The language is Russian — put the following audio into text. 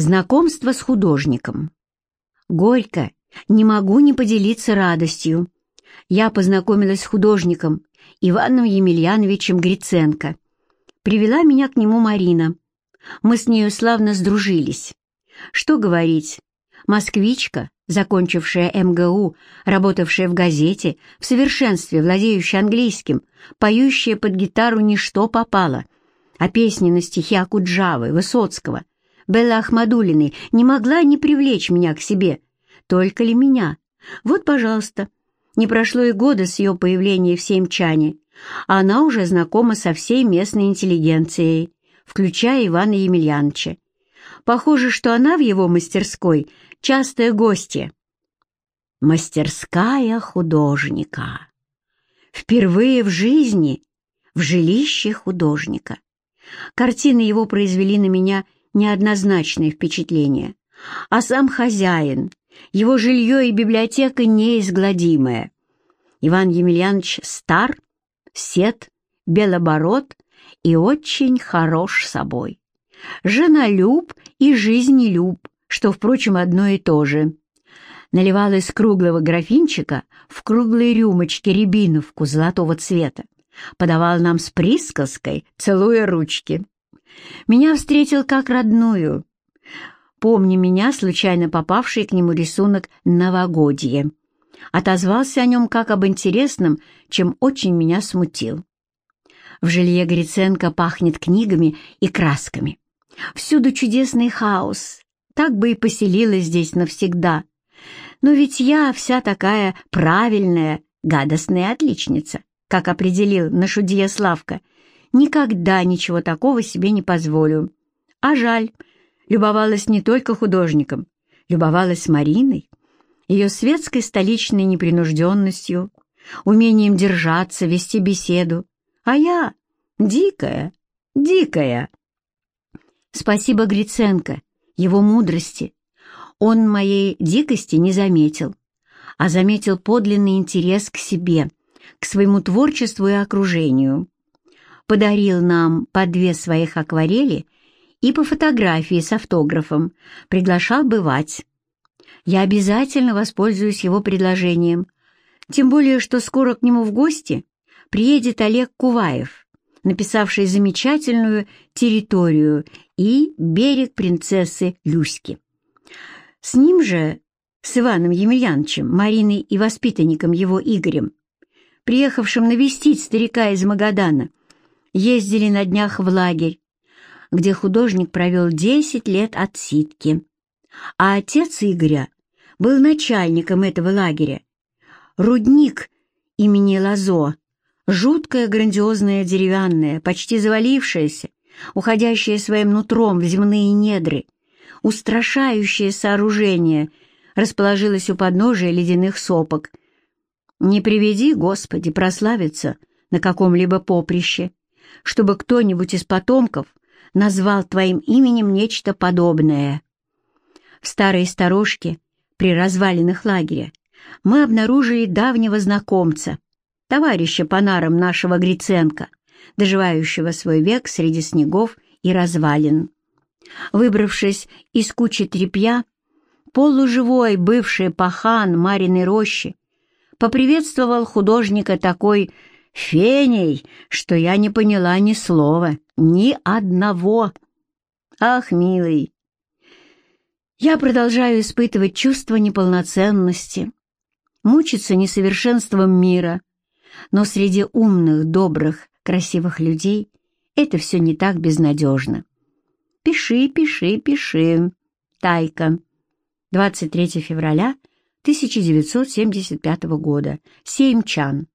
Знакомство с художником. Горько, не могу не поделиться радостью. Я познакомилась с художником Иваном Емельяновичем Гриценко. Привела меня к нему Марина. Мы с нею славно сдружились. Что говорить, москвичка, закончившая МГУ, работавшая в газете, в совершенстве владеющая английским, поющая под гитару ничто попало, а песни на стихи Акуджавы, Высоцкого, Белла Ахмадулиной не могла не привлечь меня к себе. Только ли меня? Вот, пожалуйста. Не прошло и года с ее появления в Семчане, она уже знакома со всей местной интеллигенцией, включая Ивана Емельяновича. Похоже, что она в его мастерской частая гостья. Мастерская художника. Впервые в жизни в жилище художника. Картины его произвели на меня неоднозначное впечатление, а сам хозяин, его жилье и библиотека неизгладимая. Иван Емельянович стар, сед, белобород и очень хорош собой. Женолюб и жизнелюб, что, впрочем, одно и то же. Наливал из круглого графинчика в круглые рюмочки рябиновку золотого цвета. Подавал нам с присказкой, целуя ручки. Меня встретил как родную. Помни меня, случайно попавший к нему рисунок «Новогодье». Отозвался о нем как об интересном, чем очень меня смутил. В жилье Гриценко пахнет книгами и красками. Всюду чудесный хаос. Так бы и поселилась здесь навсегда. Но ведь я вся такая правильная, гадостная отличница, как определил на шудье Славка, никогда ничего такого себе не позволю. А жаль, любовалась не только художником, любовалась Мариной, ее светской столичной непринужденностью, умением держаться, вести беседу. А я дикая, дикая. Спасибо Гриценко, его мудрости. Он моей дикости не заметил, а заметил подлинный интерес к себе, к своему творчеству и окружению подарил нам по две своих акварели и по фотографии с автографом, приглашал бывать. Я обязательно воспользуюсь его предложением, тем более, что скоро к нему в гости приедет Олег Куваев, написавший замечательную «Территорию» и «Берег принцессы Люськи». С ним же, с Иваном Емельяновичем, Мариной и воспитанником его Игорем, приехавшим навестить старика из Магадана, ездили на днях в лагерь, где художник провел 10 лет отсидки. А отец Игоря был начальником этого лагеря. Рудник имени Лазо, жуткое грандиозное деревянное, почти завалившееся, уходящее своим нутром в земные недры, устрашающее сооружение, расположилось у подножия ледяных сопок. Не приведи, Господи, прославиться на каком-либо поприще чтобы кто-нибудь из потомков назвал твоим именем нечто подобное. В старой сторожке при развалинах лагеря мы обнаружили давнего знакомца, товарища по нарам нашего Гриценко, доживающего свой век среди снегов и развалин. Выбравшись из кучи тряпья, полуживой бывший пахан Мариной рощи поприветствовал художника такой феней, что я не поняла ни слова, ни одного. Ах, милый, я продолжаю испытывать чувство неполноценности, мучиться несовершенством мира, но среди умных, добрых, красивых людей это все не так безнадежно. Пиши, пиши, пиши. Тайка. 23 февраля 1975 года. Семь чан.